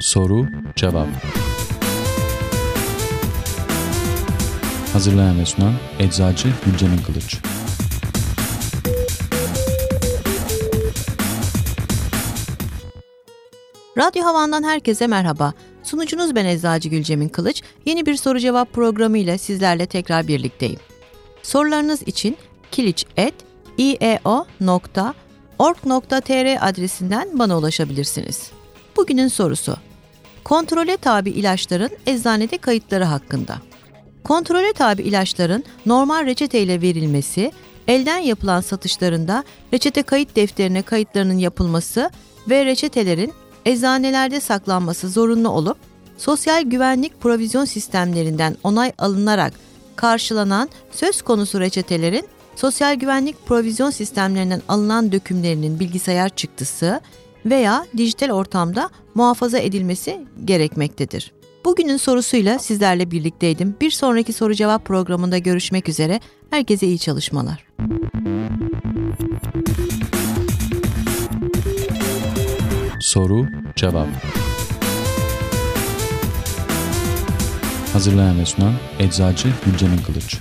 Soru Cevap Hazırlayan ve sunan Eczacı Gülcemin Kılıç Radyo Havan'dan herkese merhaba. Sunucunuz ben Eczacı Gülcemin Kılıç. Yeni bir soru cevap programı ile sizlerle tekrar birlikteyim. Sorularınız için kiliç.ieo.org.tr adresinden bana ulaşabilirsiniz. Bugünün sorusu. Kontrole tabi ilaçların eczanede kayıtları hakkında. Kontrole tabi ilaçların normal reçeteyle verilmesi, elden yapılan satışlarında reçete kayıt defterine kayıtlarının yapılması ve reçetelerin eczanelerde saklanması zorunlu olup sosyal güvenlik provizyon sistemlerinden onay alınarak karşılanan söz konusu reçetelerin sosyal güvenlik provizyon sistemlerinden alınan dökümlerinin bilgisayar çıktısı veya dijital ortamda muhafaza edilmesi gerekmektedir. Bugünün sorusuyla sizlerle birlikteydim. Bir sonraki soru cevap programında görüşmek üzere. Herkese iyi çalışmalar. Soru Cevap Hazırlayan ve sunan Eczacı Gülcemin Kılıç